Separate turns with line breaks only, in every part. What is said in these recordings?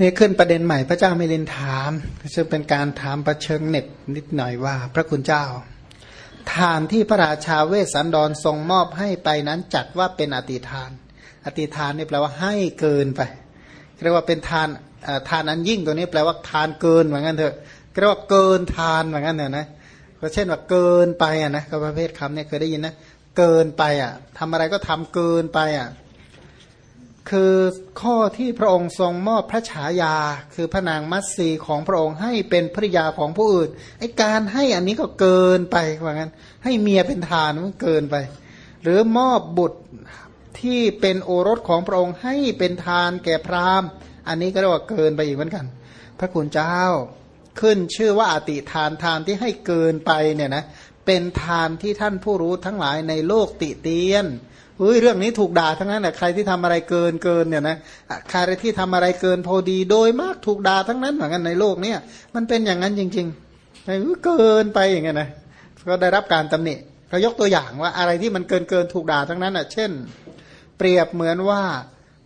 นี่ขึ้นประเด็นใหม่พระเจ้าไมิลินถามซึ่งเป็นการถามประเชิงเน็ตนิดหน่อยว่า พระคุณเจ้า ทานที่พระราชาเวสสันดรทรงมอบให้ไปนั้นจัดว่าเป็นอติทาน อติทานนี่แปลว่าให้เกินไปเรียกว่าเป็นทานทานอันยิ่งตัวนี้แปลว่าทานเกินเหมือนกันเถอะเรียกว่าเกินทานเหมือนกันเถอะนะก็เช่นว่าเกินไปอะนะก็ประเภทคำเนี่ยเคยได้ยินนะเกินไปอะทำอะไรก็ทำเกินไปอะ คือข้อที่พระองค์ทรงมอบพระฉายา คือพระนางมัตสีของพระองค์ให้เป็นภริยาของผู้อื่นไอการให้อันนี้ก็เกินไปว่างั้น ให้เมียเป็นทานมันเกินไป หรือมอบบุตรที่เป็นโอรสของพระองค์ให้เป็นทานแก่พราหมณ์ อันนี้ก็เรียกว่าเกินไปอีกเหมือนกัน พระคุณเจ้าขึ้นชื่อว่าอติทานทานที่ให้เกินไปเนี่ยนะเป็นทานที่ท่านผู้รู้ทั้งหลายในโลกติเตียน ฮ้ยเรื่องนี้ถูกด่าทั้งนั้นแหละใครที่ทำอะไรเกินเกินเนี่ยนะใครที่ทำอะไรเกินพอดีโดยมากถูกด่าทั้งนั้นเหมือนกันในโลกเนี้ยมันเป็นอย่างนั้นจริงๆเกินไปอย่างเงี้ยนะก็ได้รับการตำหนิเขายกตัวอย่างว่าอะไรที่มันเกินเกินถูกด่าทั้งนั้นอะ เช่น เปรียบเหมือนว่า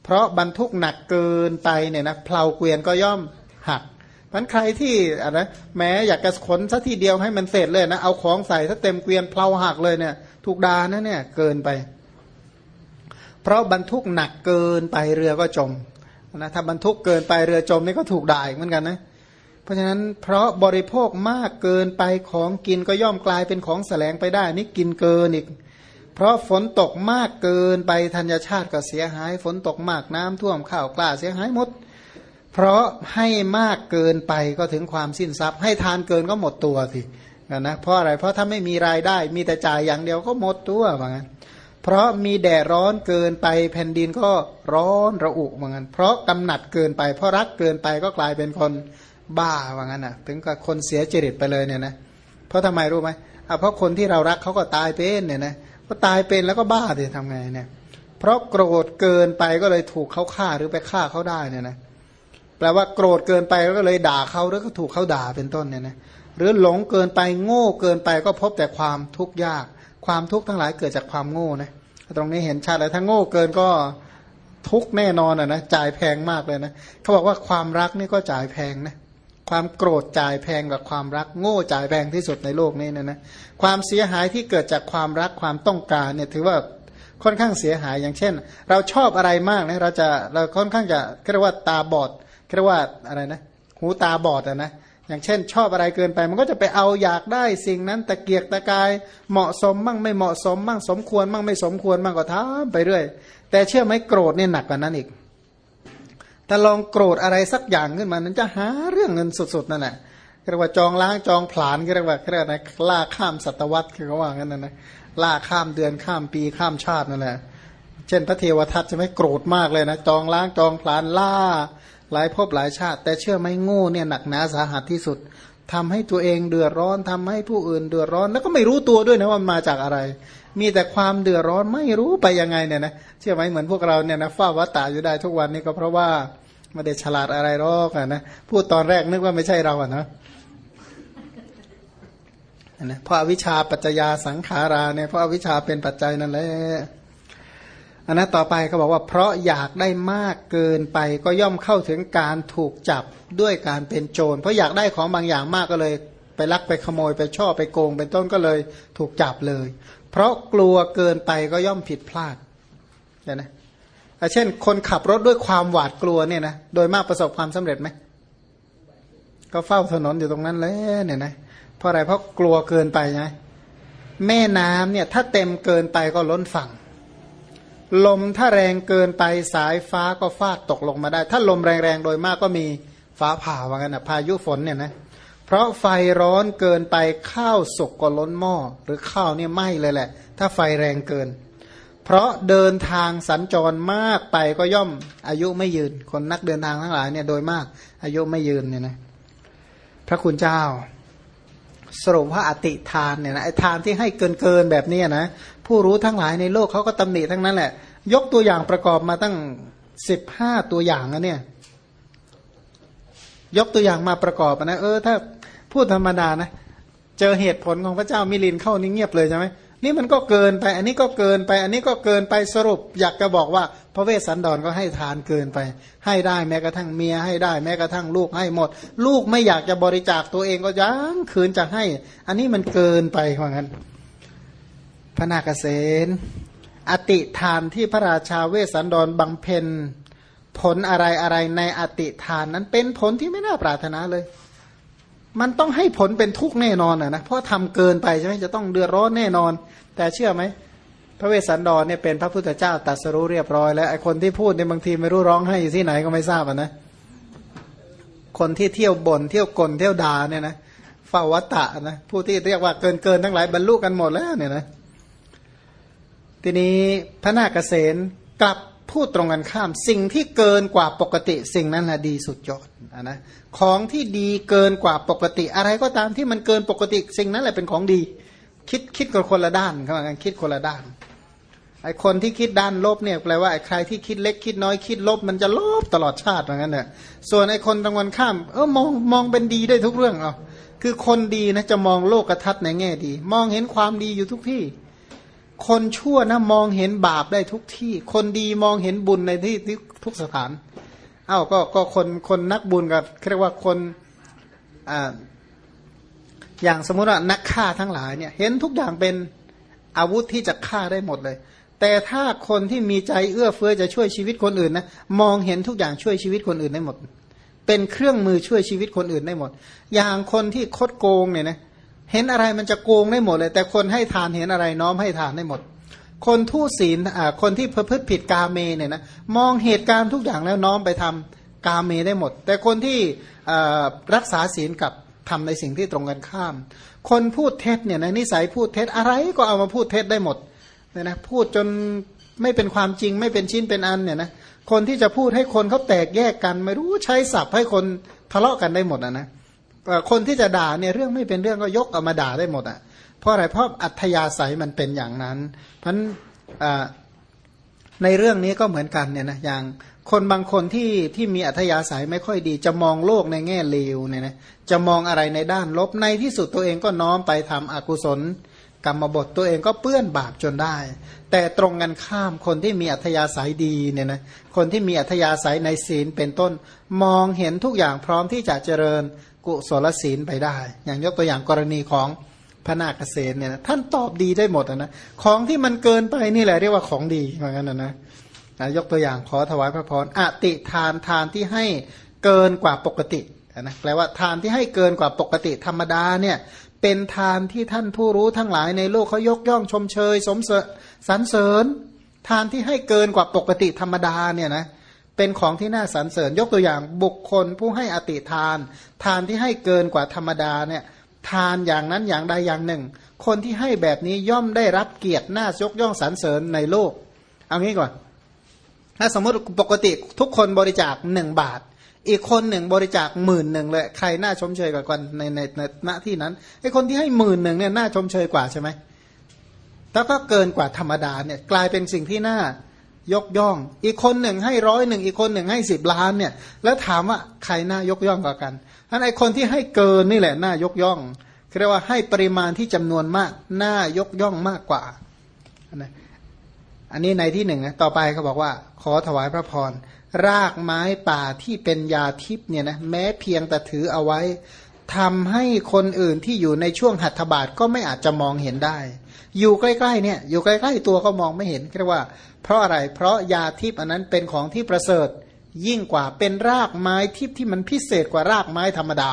เพราะบรรทุกหนักเกินไปเนี่ยนะเพลาเกวียนก็ย่อมหักมันใครที่อะไรแม้อยากจะขนสักทีเดียวให้มันเสร็จเลยนะเอาของใส่ถ้าเต็มเกวียนเพลาหักเลยเนี่ย ถูกด่านะเนี่ยเกินไป เพราะบรรทุกหนักเกินไปเรือก็จมนะถ้าบรรทุกเกินไปเรือจมนี่ก็ถูกด่าเหมือนกันนะเพราะฉะนั้นเพราะบริโภคมากเกินไปของกินก็ย่อมกลายเป็นของแสลงไปได้นี่กินเกินอีก เพราะฝนตกมากเกินไปธัญชาติก็เสียหาย ฝนตกมากน้ำท่วมข้าวกล้าเสียหายหมด เพราะให้มากเกินไปก็ถึงความสิ้นทรัพย์ ให้ทานเกินก็หมดตัวสินะเพราะอะไรเพราะถ้าไม่มีรายได้มีแต่จ่ายอย่างเดียวก็หมดตัวว่างั้น เพราะมีแดดร้อนเกินไปแผ่นดินก็ร้อนระอุเหมือนกันเพราะกำหนัดเกินไป เพราะรักเกินไปก็กลายเป็นคนบ้าว่างั้นอะถึงกับคนเสียจริตไปเลยเนี่ยนะเพราะทำไมรู้ไหมเพราะคนที่เรารักเขาก็ตายเป็นเนี่ยนะก็ตายเป็นแล้วก็บ้าเลยทำไงเนี่ย เพราะโกรธเกินไปก็เลยถูกเขาฆ่าหรือไปฆ่าเขาได้เนี่ยนะแปลว่าโกรธเกินไปก็เลยด่าเขาหรือก็ถูกเขาด่าเป็นต้นเนี่ยนะหรือหลงเกินไปโง่เกินไปก็พบแต่ความทุกข์ยาก ความทุกข์ทั้งหลายเกิดจากความโง่นะ ตรงนี้เห็นชัดเลยถ้าโง่เกินก็ทุกแน่นอนอะนะจ่ายแพงมากเลยนะเขาบอกว่าความรักนี่ก็จ่ายแพงนะความโกรธจ่ายแพงกับความรัก โง่จ่ายแพงที่สุดในโลกนี้นะนะความเสียหายที่เกิดจากความรักความต้องการเนี่ยถือว่าค่อนข้างเสียหายอย่างเช่น เราชอบอะไรมากนะเราจะเราค่อนข้างจะเรียกว่าตาบอดเรียกว่าอะไรนะ หูตาบอดอะนะ อย่างเช่น ชอบอะไรเกินไป มันก็จะไปเอาอยากได้สิ่งนั้นตะเกียกตะกายเหมาะสมมั่งไม่เหมาะสมมั่งสมควรมั่งไม่สมควรมั่งก็ทำไปเรื่อย แต่เชื่อไหมโกรธเนี่ยหนักกว่านั้นอีกถ้าลองโกรธอะไรสักอย่างขึ้นมานั้นจะหาเรื่องเงินสุดๆนั่นแหละเรียกว่าจองล้างจองผลานเรียกว่าเรียกนะล่าข้ามศตวรรษคือเขาว่างั้นนะนะล่าข้ามเดือนข้ามปีข้ามชาตินั่นแหละเช่นพระเทวทัตจะไม่โกรธมากเลยนะจองล้างจองผลานล่า หลายภพหลายชาติ แต่เชื่อไหมโง่เนี่ยหนักหนาสาหัสที่สุดทำให้ตัวเองเดือดร้อนทำให้ผู้อื่นเดือดร้อน แล้วก็ไม่รู้ตัวด้วยนะว่ามาจากอะไร มีแต่ความเดือดร้อนไม่รู้ไปยังไงเนี่ยนะเชื่อไหมเหมือนพวกเราเนี่ยนะฝ้าวัตตาอยู่ได้ทุกวันนี้ก็เพราะว่าไม่ได้ฉลาดอะไรหรอกนะพูดตอนแรกนึกว่าไม่ใช่เราอะนะนะเพราะวิชาปัจจยาสังขาราเนี่ยเพราะวิชาเป็นปัจจัยนั่นแหละ อันนั้นต่อไปเขาบอกว่าเพราะอยากได้มากเกินไปก็ย่อมเข้าถึงการถูกจับด้วยการเป็นโจร เพราะอยากได้ของบางอย่างมากก็เลย ไปลักไปขโมยไปช่อไปโกง เป็นต้นก็เลยถูกจับเลย เพราะกลัวเกินไปก็ย่อมผิดพลาดเห็นไหมเช่น คนขับรถด้วยความหวาดกลัวเนี่ยนะโดยมากประสบความสำเร็จไหมก็เฝ้าถนนอยู่ตรงนั้นเลยเนี่ยนะเพราะอะไรเพราะกลัวเกินไปไงแม่น้ำเนี่ยถ้าเต็มเกินไปก็ล้นฝั่ง ลมถ้าแรงเกินไปสายฟ้าก็ฟาดตกลงมาได้ ถ้าลมแรงๆโดยมากก็มีฟ้าผ่าว่างั้นนะพายุฝนเนี่ยนะเพราะไฟร้อนเกินไปข้าวสุกก็ล้นหม้อหรือข้าวเนี่ยไหม้เลยแหละ ถ้าไฟแรงเกิน เพราะเดินทางสัญจรมากไปก็ย่อมอายุไม่ยืน คนนักเดินทางทั้งหลายเนี่ยโดยมากอายุไม่ยืนเนี่ยนะพระคุณเจ้าสรุปว่าอติทานเนี่ยนะไอทานที่ให้เกินเกินแบบนี้นะ ผู้รู้ทั้งหลายในโลกเขาก็ตำหนิทั้งนั้นแหละ ยกตัวอย่างประกอบมาตั้งสิบห้าตัวอย่างนะเนี่ย ยกตัวอย่างมาประกอบนะเออ ถ้าพูดธรรมดานะเจอเหตุผลของพระเจ้ามิลินเข้านี่เงียบเลยใช่ไหมนี่มันก็เกินไป อันนี้ก็เกินไป อันนี้ก็เกินไปสรุป อยากจะบอกว่า พระเวสสันดรก็ให้ทานเกินไป ให้ได้แม้กระทั่งเมียให้ได้แม้กระทั่งลูกให้หมด ลูกไม่อยากจะบริจาคตัวเองก็ยังคืนจะให้ อันนี้มันเกินไปว่างั้น พระนาคเษนอติทานที่พระราชาเวสสันดรบังเพนผลอะไรอะไรในอติทานนั้นเป็นผลที่ไม่น่าปรารถนาเลย มันต้องให้ผลเป็นทุกข์แน่นอนอะนะเพราะทำเกินไปใช่ไหมจะต้องเดือดร้อนแน่นอน แต่เชื่อไหมพระเวสสันดรเนี่ยเป็นพระพุทธเจ้าตรัสรู้เรียบร้อยแล้วไอ้คนที่พูดเนี่ยบางทีไม่รู้ร้องให้อยู่ที่ไหนก็ไม่ทราบอะนะคนที่เที่ยวบน่นเที่ยวกลเที่ยวด่าเนี่ยนะฟาวัตตะนะผู้ที่เรียกว่าเกินเกินทั้งหลายบรรลุกันหมดแล้วเนี่ยนะ ทีนี้พระนาคเษนกลับพูดตรงกันข้าม สิ่งที่เกินกว่าปกติ สิ่งนั้นแหละดีสุดยอดนะของที่ดีเกินกว่าปกติ อะไรก็ตามที่มันเกินปกติ สิ่งนั้นแหละเป็นของดี คิดคิดคนละด้านเขาบอกกันคิดคนละด้านไอคนที่คิดด้านลบเนี่ยแปลว่าไอใครที่คิดเล็กคิดน้อยคิดลบ มันจะลบตลอดชาติเหมือนกันเนี่ยส่วนไอคนตรงกันข้ามเออมองมองเป็นดีได้ทุกเรื่องเอาคือคนดีนะจะมองโลกทัศน์ในแง่ดี มองเห็นความดีอยู่ทุกที่ คนชั่วนะมองเห็นบาปได้ทุกที่ คนดีมองเห็นบุญในที่ทุกสถานเอ้าก็ก็คนคนนักบุญกับเรียกว่าคนอ่าอย่างสมมติว่านักฆ่าทั้งหลายเนี่ย เห็นทุกอย่างเป็นอาวุธที่จะฆ่าได้หมดเลย แต่ถ้าคนที่มีใจเอื้อเฟื้อจะช่วยชีวิตคนอื่นนะมองเห็นทุกอย่างช่วยชีวิตคนอื่นได้หมด เป็นเครื่องมือช่วยชีวิตคนอื่นได้หมด อย่างคนที่คดโกงเนี่ยนะ เห็นอะไรมันจะโกงได้หมดเลย แต่คนให้ทานเห็นอะไรน้อมให้ทานได้หมด คนทุศีลอ่าคนที่ประพฤติผิดกาเมเนี่ยนะมองเหตุการณ์ทุกอย่างแล้วน้อมไปทำกาเมได้หมด แต่คนที่รักษาศีลกับทำในสิ่งที่ตรงกันข้าม คนพูดเท็จเนี่ยนะนิสัยพูดเท็จอะไรก็เอามาพูดเท็จได้หมดเนี่ยนะพูดจนไม่เป็นความจริงไม่เป็นชิ้นเป็นอันเนี่ยนะคนที่จะพูดให้คนเขาแตกแยกกัน ไม่รู้ใช้ศัพท์ให้คนทะเลาะกันได้หมดอะนะ คนที่จะด่าเนี่ยเรื่องไม่เป็นเรื่องก็ยกเอามาด่าได้หมดอะเพราะอะไรเพราะอัธยาศัยมันเป็นอย่างนั้น เพราะในเรื่องนี้ก็เหมือนกันเนี่ยนะอย่างคนบางคนที่ที่มีอัธยาศัยไม่ค่อยดี จะมองโลกในแง่เลวเนี่ยนะจะมองอะไรในด้านลบในที่สุดตัวเองก็น้อมไปทำอกุศลกรรมบทตัวเองก็เปื้อนบาปจนได้ แต่ตรงกันข้ามคนที่มีอัธยาศัยดีเนี่ยนะคนที่มีอัธยาศัยในศีลเป็นต้นมองเห็นทุกอย่างพร้อมที่จะเจริญ กุศลศีลไปได้ อย่างยกตัวอย่างกรณีของพระนาคเษนเนี่ยนะท่านตอบดีได้หมดนะของที่มันเกินไปนี่แหละเรียกว่าของดีเหมือนกันนะนะยกตัวอย่างขอถวายพระพรอติทานทานที่ให้เกินกว่าปกตินะแปลว่าทานที่ให้เกินกว่าปกติธรรมดาเนี่ยเป็นทานที่ท่านผู้รู้ทั้งหลายในโลกเขายกย่องชมเชย สมเสสรรเสริญ ทานที่ให้เกินกว่าปกติธรรมดาเนี่ยนะ เป็นของที่น่าสรรเสริญยกตัวอย่างบุคคลผู้ให้อติทาน ทานที่ให้เกินกว่าธรรมดาเนี่ยทานอย่างนั้นอย่างใดอย่างหนึ่ง คนที่ให้แบบนี้ย่อมได้รับเกียรติน่ายกย่องสรรเสริญในโลก เอางี้ก่อน ถ้าสมมติปกติทุกคนบริจาคหนึ่งบาท อีกคนหนึ่งบริจาคหมื่นหนึ่งเลยใครน่าชมเชยกว่ากันในในในณที่นั้นไอ้คนที่ให้หมื่นหนึ่งเนี่ยน่าชมเชยกว่าใช่ไหมแล้วก็เกินกว่าธรรมดาเนี่ยกลายเป็นสิ่งที่น่า ยกย่อง อีกคนหนึ่งให้ร้อยหนึ่งอีกคนหนึ่งให้สิบล้านเนี่ย แล้วถามว่าใครน่ายกย่องกว่ากันท่านไอคนที่ให้เกินนี่แหละน่ายกย่องเรียกว่าให้ปริมาณที่จำนวนมากน่ายกย่องมากกว่าอันนี้ในที่หนึ่งนะต่อไปเขาบอกว่า ขอถวายพระพรรากไม้ป่าที่เป็นยาทิพย์เนี่ยนะแม้เพียงแต่ถือเอาไว้ทำให้คนอื่นที่อยู่ในช่วงหัตถบาทก็ไม่อาจจะมองเห็นได้ อยู่ใกล้ๆเนี่ยอยู่ใกล้ๆตัวก็มองไม่เห็นเรียกว่า เพราะอะไรเพราะยาทิพย์อันนั้นเป็นของที่ประเสริฐ ยิ่งกว่าเป็นรากไม้ทิพย์ที่มันพิเศษกว่ารากไม้ธรรมดา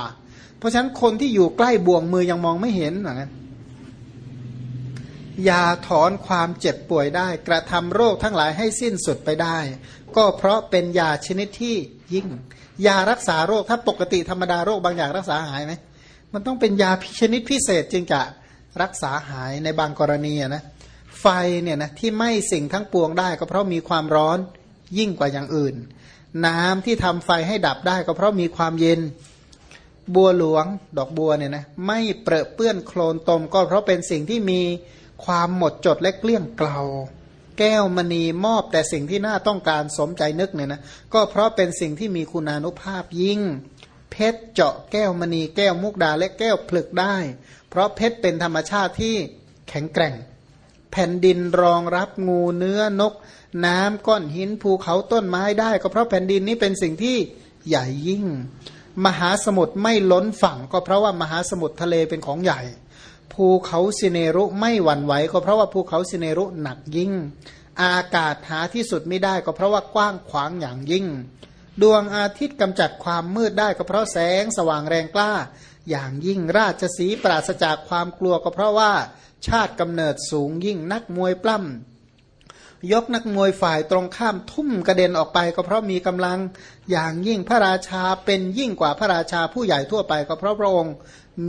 เพราะฉะนั้นคนที่อยู่ใกล้บ่วงมือยังมองไม่เห็นเหมือนกันยาถอนความเจ็บป่วยได้ กระทำโรคทั้งหลายให้สิ้นสุดไปได้ ก็เพราะเป็นยาชนิดที่ยิ่ง ยารักษาโรคถ้าปกติธรรมดาโรคบางอย่างรักษาหายไหมมันต้องเป็นยาชนิดพิเศษจึงจะ รักษาหายในบางกรณีนะไฟเนี่ยนะที่ไหม่สิ่งทั้งปวงได้ ก็เพราะมีความร้อนยิ่งกว่าอย่างอื่น น้ำที่ทำไฟให้ดับได้ ก็เพราะมีความเย็นบัวหลวงดอกบัวเนี่ยนะไม่เปรอะเปื้อนโคลนตม ก็เพราะเป็นสิ่งที่มีความหมดจดและเกลี้ยงเกลาแก้วมณีมอบแต่สิ่งที่น่าต้องการสมใจนึกเนี่ยนะก็เพราะเป็นสิ่งที่มีคุณานุภาพยิ่ง เพชรเจาะแก้วมณีแก้วมุกดาและแก้วผลึกได้ เพราะเพชรเป็นธรรมชาติที่แข็งแกร่ง แผ่นดินรองรับงูเนื้อนก น้ำก้อนหินภูเขาต้นไม้ได้ ก็เพราะแผ่นดินนี้เป็นสิ่งที่ใหญ่ยิ่ง มหาสมุทรไม่ล้นฝั่ง ก็เพราะว่ามหาสมุทรทะเลเป็นของใหญ่ ภูเขาสิเนรุไม่หวั่นไหว ก็เพราะว่าภูเขาสิเนรุหนักยิ่ง อากาศหาที่สุดไม่ได้ก็เพราะว่ากว้างขวางอย่างยิ่ง ดวงอาทิตย์กำจัดความมืดได้ก็เพราะแสงสว่างแรงกล้า อย่างยิ่งราชสีปราศจากความกลัวก็เพราะว่าชาติกำเนิดสูงยิ่งนักมวยปล้ำยกนักมวยฝ่ายตรงข้ามทุ่มกระเด็นออกไปก็เพราะมีกำลังอย่างยิ่งพระราชาเป็นยิ่งกว่าพระราชาผู้ใหญ่ทั่วไปก็เพราะพระองค์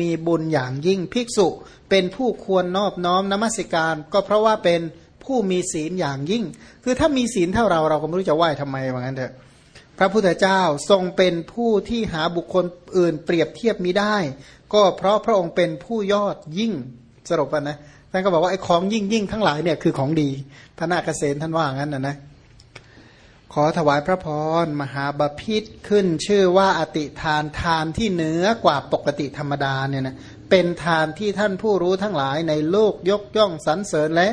มีบุญอย่างยิ่งภิกษุเป็นผู้ควรนอบน้อมนมัสการ ก็เพราะว่าเป็นผู้มีศีลอย่างยิ่ง คือถ้ามีศีลเท่าเราเราก็ไม่รู้จะไหว้ทำไมว่างั้นเถอะ พระพุทธเจ้าทรงเป็นผู้ที่หาบุคคลอื่นเปรียบเทียบมิได้ ก็เพราะพระองค์เป็นผู้ยอดยิ่งสรุปนะท่านก็บอกว่าไอ้ของยิ่งยิ่งทั้งหลายเนี่ยคือของดีพระนาคเษนท่านว่างั้นนะนะขอถวายพระพรมหาบาพิษขึ้นชื่อว่าอติทานทานที่เหนือกว่าปกติธรรมดาเนี่ยนะเป็นทานที่ท่านผู้รู้ทั้งหลายในโลกยกย่องสรรเสริญและ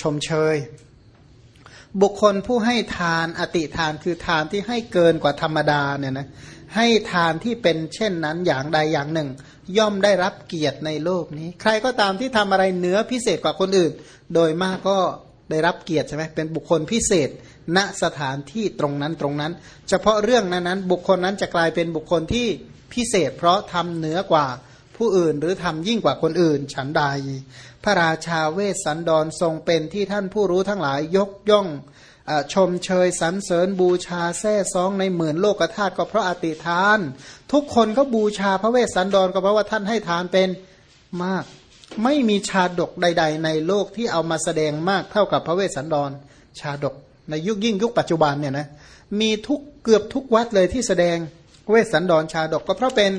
ชมเชย บุคคลผู้ให้ทานอติทานคือทานที่ให้เกินกว่าธรรมดาเนี่ยนะให้ทานที่เป็นเช่นนั้นอย่างใดอย่างหนึ่ง ย่อมได้รับเกียรติในโลกนี้ ใครก็ตามที่ทำอะไรเหนือพิเศษกว่าคนอื่น โดยมากก็ได้รับเกียรติใช่ไหมเป็นบุคคลพิเศษ ณสถานที่ตรงนั้นตรงนั้น เฉพาะเรื่องนั้นนั้นบุคคลนั้นจะกลายเป็นบุคคลที่พิเศษ เพราะทำเหนือกว่า ผู้อื่น หรือทำยิ่งกว่าคนอื่น ฉันใด พระราชาเวสสันดรทรงเป็นที่ท่านผู้รู้ทั้งหลายยกย่องชมเชยสรรเสริญบูชาแท้ซองในหมื่นโลกธาตุก็เพราะอติทาน ทุกคนก็บูชาพระเวสสันดรก็เพราะว่าท่านให้ทานเป็นมาก ไม่มีชาดกใด ๆ ในโลกที่เอามาแสดงมากเท่ากับพระเวสสันดร ชาดก ในยุคยิ่งยุคปัจจุบันเนี่ยนะมีทุกเกือบทุกวัดเลยที่แสดงเวสสันดรชาดกก็เพราะเป็น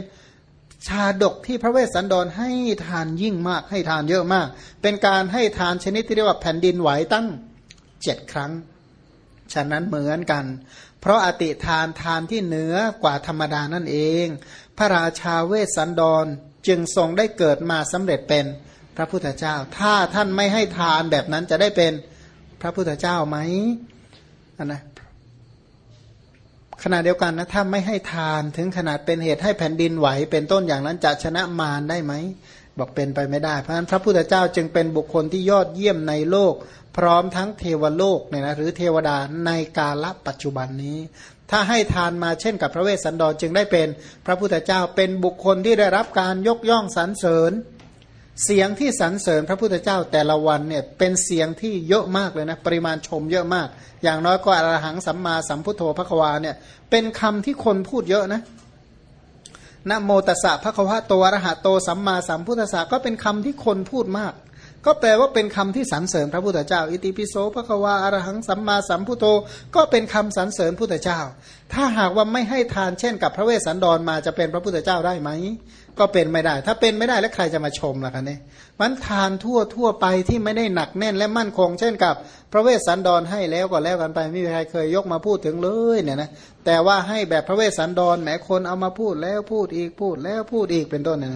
ชาดกที่พระเวสสันดรให้ทานยิ่งมาก ให้ทานเยอะมาก เป็นการให้ทานชนิดที่เรียกว่าแผ่นดินไหวตั้งเจ็ดครั้ง ฉะนั้นเหมือนกัน เพราะอติทานทานที่เหนือกว่าธรรมดานั่นเอง พระราชาเวสสันดรจึงทรงได้เกิดมาสำเร็จเป็นพระพุทธเจ้า ถ้าท่านไม่ให้ทานแบบนั้นจะได้เป็นพระพุทธเจ้าไหมนนะ ขณะเดียวกันนะถ้าไม่ให้ทานถึงขนาดเป็นเหตุให้แผ่นดินไหว เป็นต้นอย่างนั้นจะชนะมารได้ไหมบอกเป็นไปไม่ได้ เพราะฉะนั้นพระพุทธเจ้าจึงเป็นบุคคลที่ยอดเยี่ยมในโลก พร้อมทั้งเทวโลกเนี่ยนะหรือเทวดาในกาลปัจจุบันนี้ ถ้าให้ทานมาเช่นกับพระเวสสันดรจึงได้เป็น พระพุทธเจ้าเป็นบุคคลที่ได้รับการยกย่องสรรเสริญ เสียงที่สรรเสริญพระพุทธเจ้าแต่ละวันเนี่ยเป็นเสียงที่เยอะมากเลยนะปริมาณชมเยอะมาก อย่างน้อยก็อรหังสัมมาสัมพุทโธพระควาเนี่ยเป็นคำที่คนพูดเยอะนะนะโมตัสสะพระควะโตอรหะโตสัมมาสัมพุทธะก็เป็นคำที่คนพูดมาก ก็แปลว่าเป็นคำที่สรรเสริญพระพุทธเจ้า อิติปิโสพระควาอรหังสัมมาสัมพุทโตก็เป็นคำสรรเสริญพุทธเจ้า ถ้าหากว่าไม่ให้ทานเช่น กับพระเวสสันดรมาจะเป็นพระพุทธเจ้าได้ไหม ก็เป็นไม่ได้ ถ้าเป็นไม่ได้แล้วใครจะมาชมล่ะคะเนี่ยมันทานทั่วทั่วไปที่ไม่ได้หนักแน่นและมั่นคง เช่นกับ พระเวสสันดรให้แล้วก็แล้วกันไปไม่มีใครเคยยกมาพูดถึงเลยเนี่ยนะแต่ว่าให้แบบพระเวสสันดรแหมคนเอามาพูดแล้วพูดอีกพูดแล้วพูดอีกเป็นต้นเนี่ย